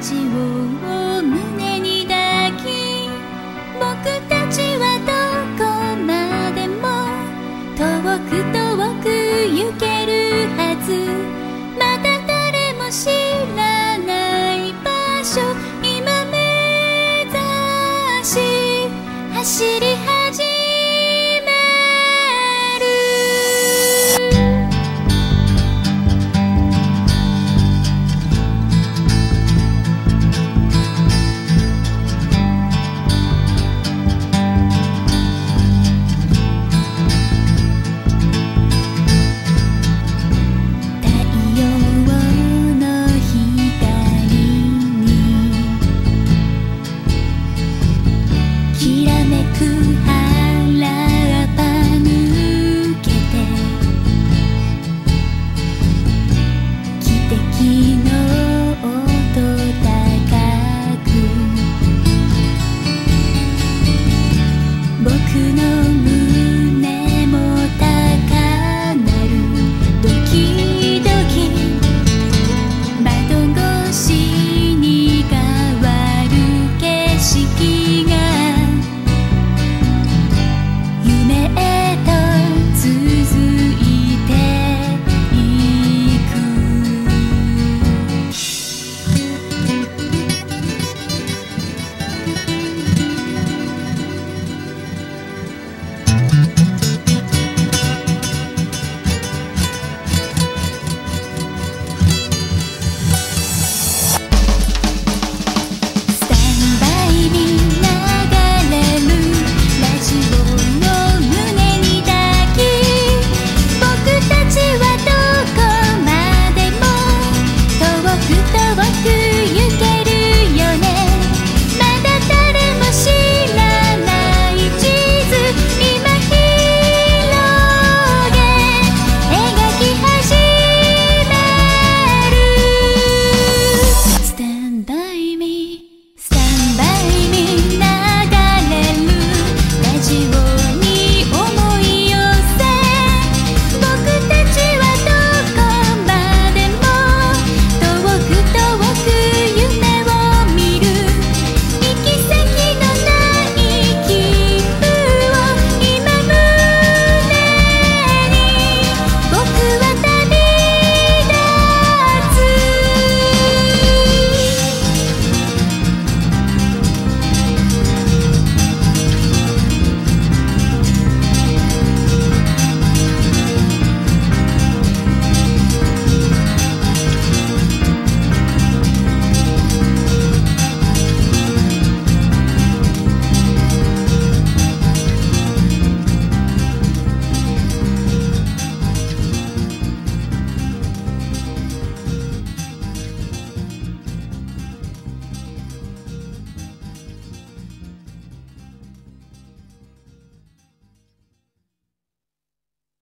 ジを胸に抱き僕たちはどこまでも遠く遠く行けるはず。また誰も知らない場所